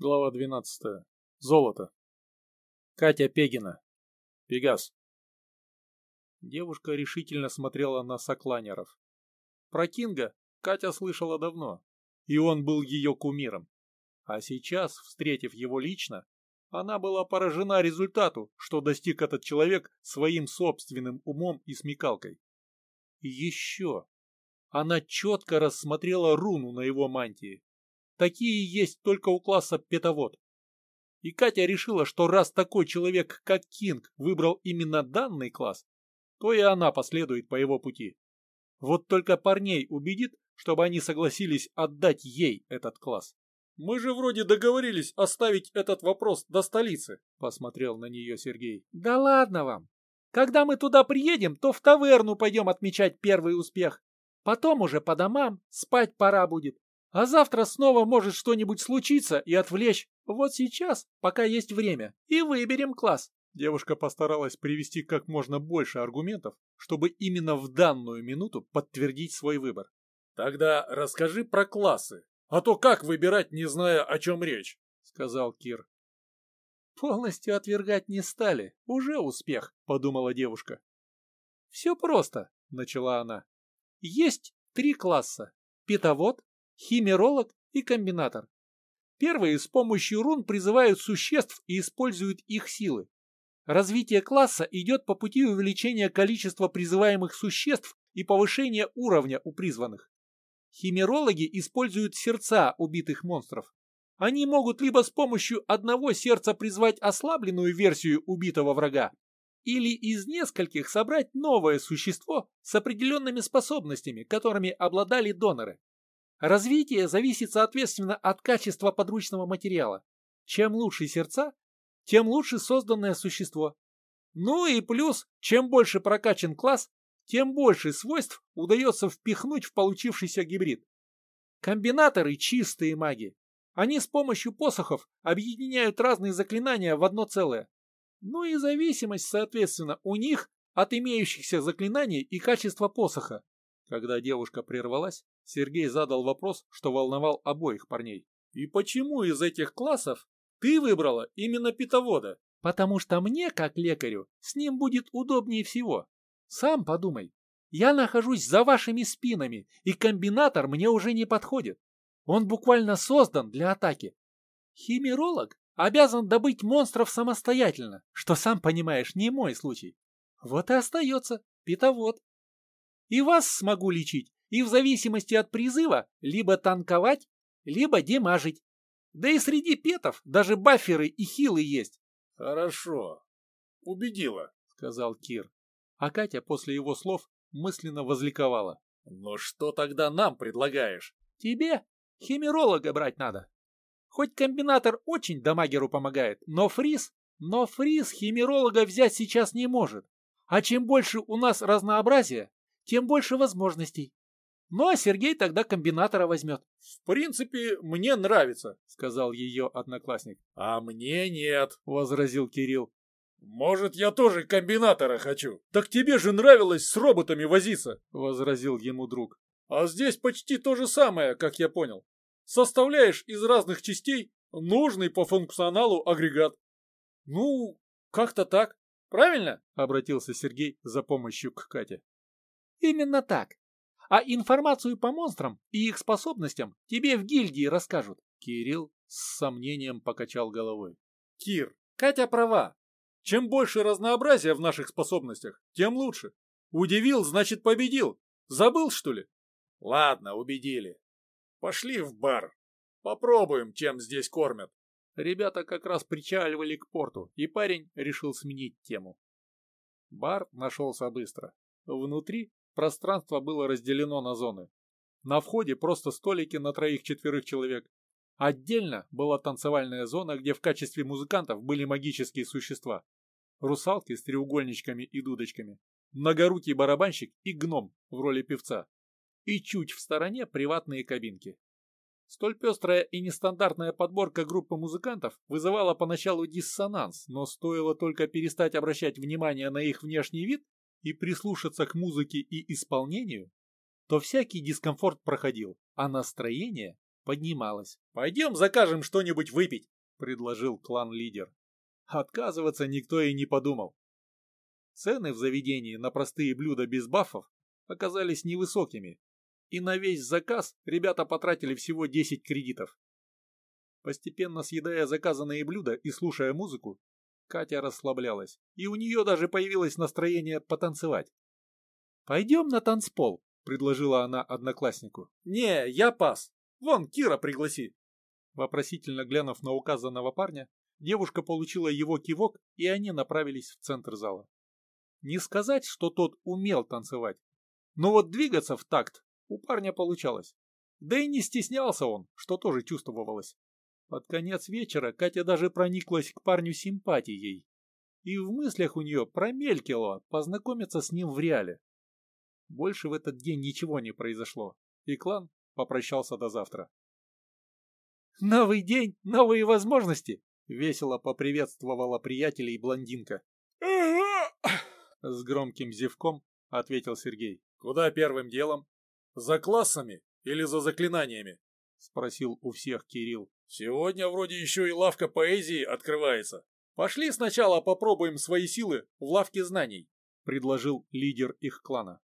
Глава 12. Золото. Катя Пегина. Пегас. Девушка решительно смотрела на сокланеров. Про Кинга Катя слышала давно, и он был ее кумиром. А сейчас, встретив его лично, она была поражена результату, что достиг этот человек своим собственным умом и смекалкой. И еще она четко рассмотрела руну на его мантии. Такие есть только у класса петовод. И Катя решила, что раз такой человек, как Кинг, выбрал именно данный класс, то и она последует по его пути. Вот только парней убедит, чтобы они согласились отдать ей этот класс. «Мы же вроде договорились оставить этот вопрос до столицы», — посмотрел на нее Сергей. «Да ладно вам. Когда мы туда приедем, то в таверну пойдем отмечать первый успех. Потом уже по домам, спать пора будет. А завтра снова может что-нибудь случиться и отвлечь. Вот сейчас, пока есть время, и выберем класс. Девушка постаралась привести как можно больше аргументов, чтобы именно в данную минуту подтвердить свой выбор. «Тогда расскажи про классы, а то как выбирать, не зная, о чем речь?» — сказал Кир. «Полностью отвергать не стали, уже успех», — подумала девушка. «Все просто», — начала она. «Есть три класса — питовод, химеролог и комбинатор. Первые с помощью рун призывают существ и используют их силы. Развитие класса идет по пути увеличения количества призываемых существ и повышения уровня у призванных. Химерологи используют сердца убитых монстров. Они могут либо с помощью одного сердца призвать ослабленную версию убитого врага, или из нескольких собрать новое существо с определенными способностями, которыми обладали доноры. Развитие зависит, соответственно, от качества подручного материала. Чем лучше сердца, тем лучше созданное существо. Ну и плюс, чем больше прокачан класс, тем больше свойств удается впихнуть в получившийся гибрид. Комбинаторы – чистые маги. Они с помощью посохов объединяют разные заклинания в одно целое. Ну и зависимость, соответственно, у них от имеющихся заклинаний и качества посоха. Когда девушка прервалась, Сергей задал вопрос, что волновал обоих парней. «И почему из этих классов ты выбрала именно питовода?» «Потому что мне, как лекарю, с ним будет удобнее всего. Сам подумай. Я нахожусь за вашими спинами, и комбинатор мне уже не подходит. Он буквально создан для атаки. Химеролог обязан добыть монстров самостоятельно, что, сам понимаешь, не мой случай. Вот и остается питовод. И вас смогу лечить, и в зависимости от призыва либо танковать, либо демажить. Да и среди петов даже баферы и хилы есть. Хорошо. Убедила, сказал Кир. А Катя после его слов мысленно возликовала. Но что тогда нам предлагаешь? Тебе химеролога брать надо. Хоть комбинатор очень дамагеру помогает, но фриз, но фриз химеролога взять сейчас не может. А чем больше у нас разнообразия, тем больше возможностей. Ну а Сергей тогда комбинатора возьмет. — В принципе, мне нравится, — сказал ее одноклассник. — А мне нет, — возразил Кирилл. — Может, я тоже комбинатора хочу? Так тебе же нравилось с роботами возиться, — возразил ему друг. А здесь почти то же самое, как я понял. Составляешь из разных частей нужный по функционалу агрегат. — Ну, как-то так. Правильно? — обратился Сергей за помощью к Кате. Именно так. А информацию по монстрам и их способностям тебе в гильдии расскажут. Кирилл с сомнением покачал головой. Кир, Катя права. Чем больше разнообразия в наших способностях, тем лучше. Удивил, значит победил. Забыл, что ли? Ладно, убедили. Пошли в бар. Попробуем, чем здесь кормят. Ребята как раз причаливали к порту, и парень решил сменить тему. Бар нашелся быстро. Внутри Пространство было разделено на зоны. На входе просто столики на троих-четверых человек. Отдельно была танцевальная зона, где в качестве музыкантов были магические существа. Русалки с треугольничками и дудочками. Многорукий барабанщик и гном в роли певца. И чуть в стороне приватные кабинки. Столь пестрая и нестандартная подборка группы музыкантов вызывала поначалу диссонанс, но стоило только перестать обращать внимание на их внешний вид, и прислушаться к музыке и исполнению, то всякий дискомфорт проходил, а настроение поднималась. «Пойдем закажем что-нибудь выпить», — предложил клан-лидер. Отказываться никто и не подумал. Цены в заведении на простые блюда без бафов оказались невысокими, и на весь заказ ребята потратили всего 10 кредитов. Постепенно съедая заказанные блюда и слушая музыку, Катя расслаблялась, и у нее даже появилось настроение потанцевать. «Пойдем на танцпол», — предложила она однокласснику. «Не, я пас. Вон, Кира пригласи». Вопросительно глянув на указанного парня, девушка получила его кивок, и они направились в центр зала. Не сказать, что тот умел танцевать, но вот двигаться в такт у парня получалось. Да и не стеснялся он, что тоже чувствовалось. Под конец вечера Катя даже прониклась к парню симпатией. И в мыслях у нее промелькило познакомиться с ним в реале. Больше в этот день ничего не произошло, и клан попрощался до завтра. «Новый день, новые возможности!» — весело поприветствовала приятелей блондинка. С громким зевком ответил Сергей. «Куда первым делом? За классами или за заклинаниями?» — спросил у всех Кирилл. «Сегодня вроде еще и лавка поэзии открывается. Пошли сначала попробуем свои силы в лавке знаний», — предложил лидер их клана.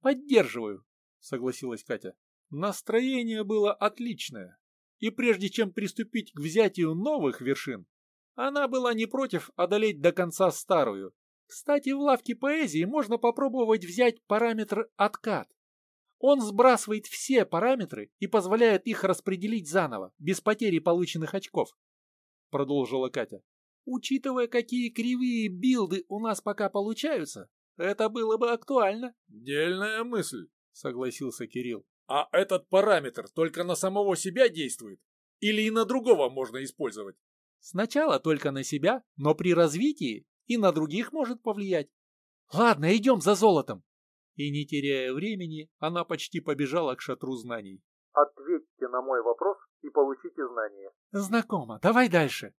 «Поддерживаю», — согласилась Катя. Настроение было отличное, и прежде чем приступить к взятию новых вершин, она была не против одолеть до конца старую. Кстати, в лавке поэзии можно попробовать взять параметр откат. Он сбрасывает все параметры и позволяет их распределить заново, без потери полученных очков. Продолжила Катя. Учитывая, какие кривые билды у нас пока получаются, это было бы актуально. Дельная мысль, согласился Кирилл. А этот параметр только на самого себя действует? Или и на другого можно использовать? Сначала только на себя, но при развитии и на других может повлиять. Ладно, идем за золотом. И не теряя времени, она почти побежала к шатру знаний. Ответьте на мой вопрос и получите знания. Знакомо. Давай дальше.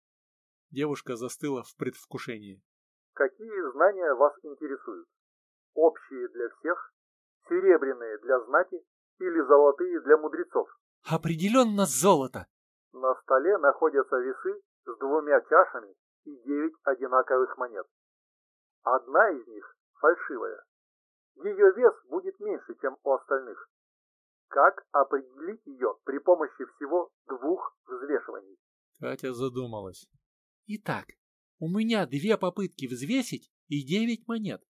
Девушка застыла в предвкушении. Какие знания вас интересуют? Общие для всех? Серебряные для знати? Или золотые для мудрецов? Определенно золото. На столе находятся весы с двумя чашами и девять одинаковых монет. Одна из них фальшивая. Ее вес будет меньше, чем у остальных. Как определить ее при помощи всего двух взвешиваний? Катя задумалась. Итак, у меня две попытки взвесить и девять монет.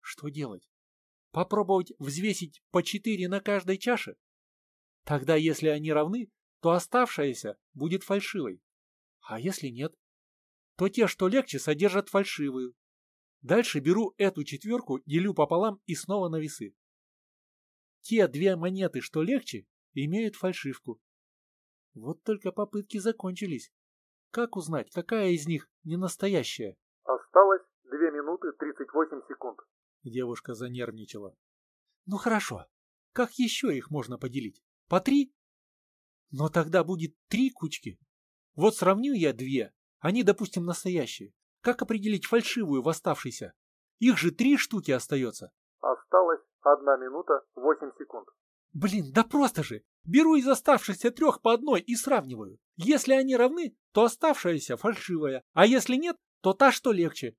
Что делать? Попробовать взвесить по четыре на каждой чаше? Тогда, если они равны, то оставшаяся будет фальшивой. А если нет? То те, что легче, содержат фальшивую. Дальше беру эту четверку, делю пополам и снова на весы. Те две монеты, что легче, имеют фальшивку. Вот только попытки закончились. Как узнать, какая из них не настоящая? Осталось 2 минуты 38 секунд. Девушка занервничала. Ну хорошо. Как еще их можно поделить? По три? Но тогда будет три кучки. Вот сравню я две. Они, допустим, настоящие. Как определить фальшивую в оставшейся? Их же три штуки остается. Осталось одна минута восемь секунд. Блин, да просто же. Беру из оставшихся трех по одной и сравниваю. Если они равны, то оставшаяся фальшивая, а если нет, то та, что легче.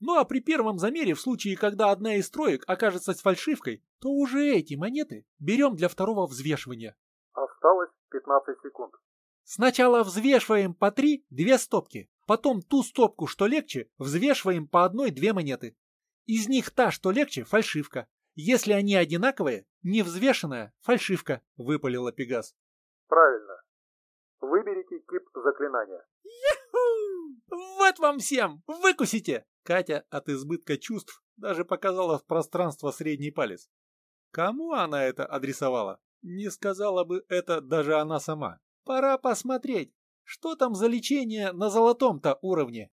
Ну а при первом замере, в случае, когда одна из троек окажется с фальшивкой, то уже эти монеты берем для второго взвешивания. Осталось 15 секунд. Сначала взвешиваем по три, две стопки. Потом ту стопку, что легче, взвешиваем по одной-две монеты. Из них та, что легче, фальшивка. Если они одинаковые, невзвешенная фальшивка, выпалила Пегас. Правильно. Выберите тип заклинания. Яху! Вот вам всем! Выкусите! Катя от избытка чувств даже показала в пространство средний палец. Кому она это адресовала? Не сказала бы это даже она сама. Пора посмотреть, что там за лечение на золотом-то уровне?